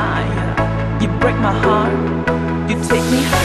higher. You break my heart, you take me higher.